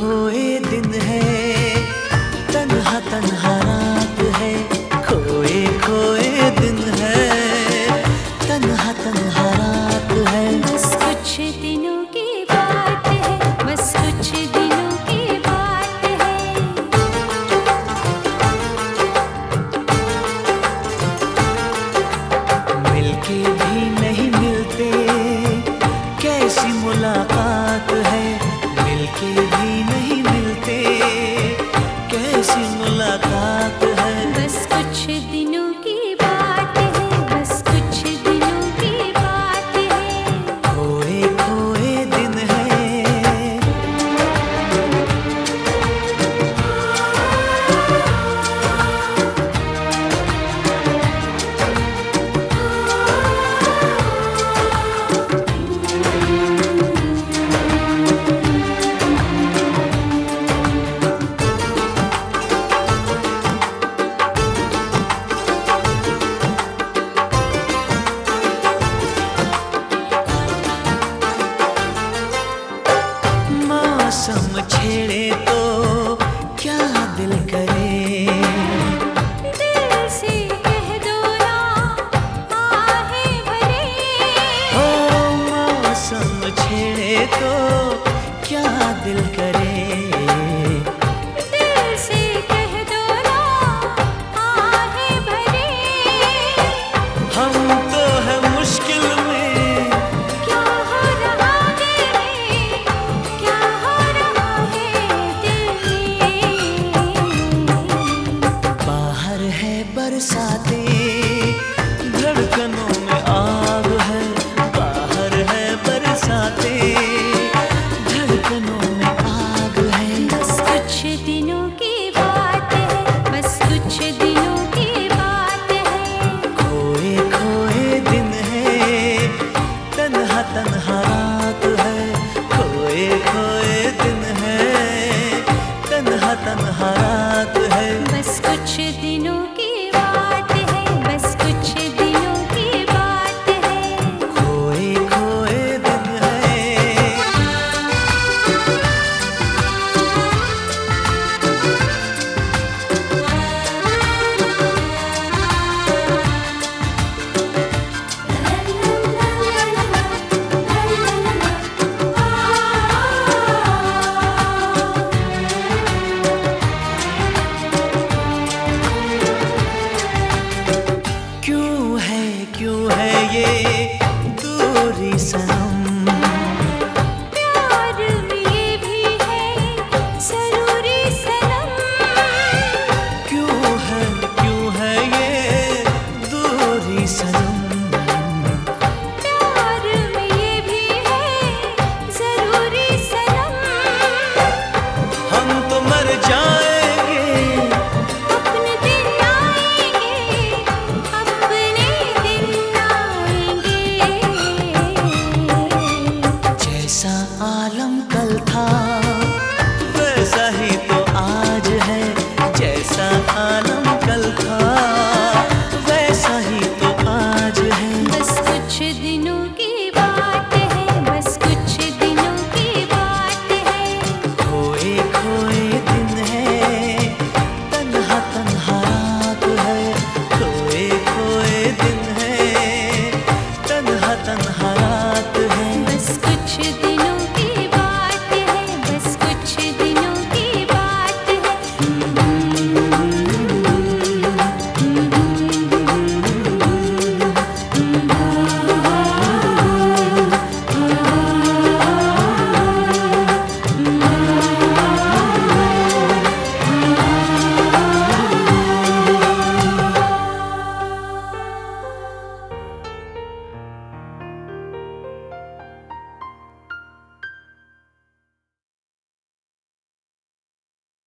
खोए छेड़े तो क्या दिल करे? दिल से कह दो भरे। ओ मौसम छेड़े तो क्या दिल करे? listen. Ağla